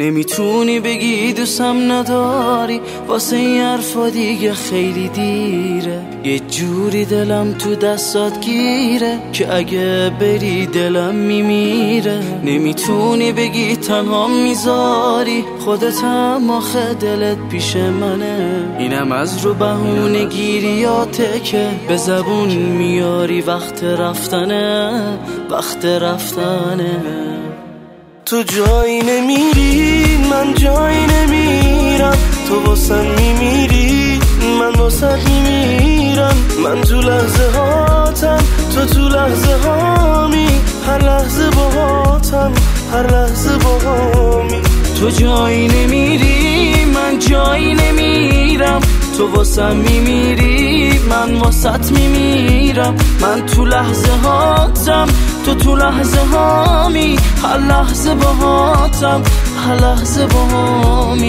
نمی‌تونی بگی دوستم نداری؟ واسه این حرفا دیگه خیلی دیره. یه جوری دلم تو دستات گیره که اگه بری دلم میمیره. نمی‌تونی بگی تنها می‌ذاری. خودت هم آخه دلت پیش منه. اینم از رو بهونه گیریاته که به زبون میاری وقت رفتنه. وقت رفتنه. تو جایی نمیری. من تو لحظه هاتم تو تو لحظه هامی. هر لحظه باهاتم هر لحظه باهامی تو جایی نمیری من جایی نمیرم. تو واسم میمیری من واسط میمیرم. من تو لحظه هاتم تو تو لحظه هامی. هر لحظه باهاتم هر لحظه باهامی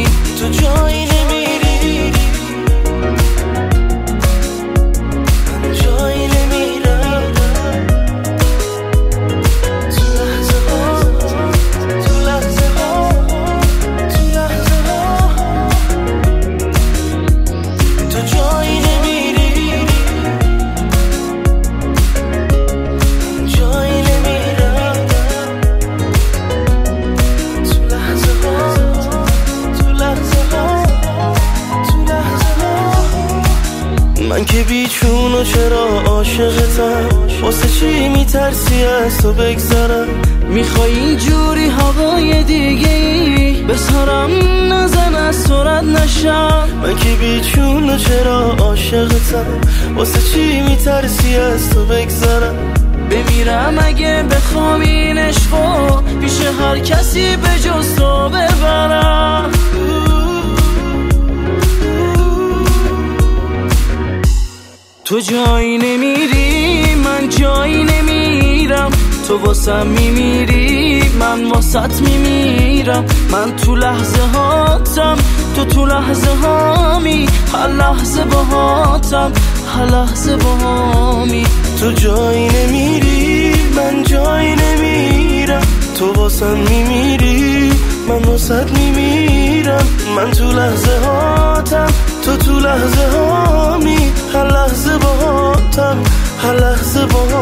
من که بیچون و چرا عاشقتم؟ واسه چی میترسی از تو بگذرم؟ می‌خوای اینجوری هوای دیگه ای بسارم نزن از سرت نشم. من که بیچون و چرا عاشقتم؟ واسه چی میترسی از تو بگذرم؟ بمیرم اگه بخوام این عشقو پیش هر کسی به جز تو جایی نمیری من جایی نمیرم. تو واسم میمیری من واسط میمیرم. من تو لحظه هاتم تو تو لحظه هامی. هر لحظه باهاتم هر لحظه باهامی تو جایی نمیری من جایی نمیرم. تو واسم میمیری من واسد میمیرم. من تو لحظه هاتم تو تو لحظه هامی. هر لحظه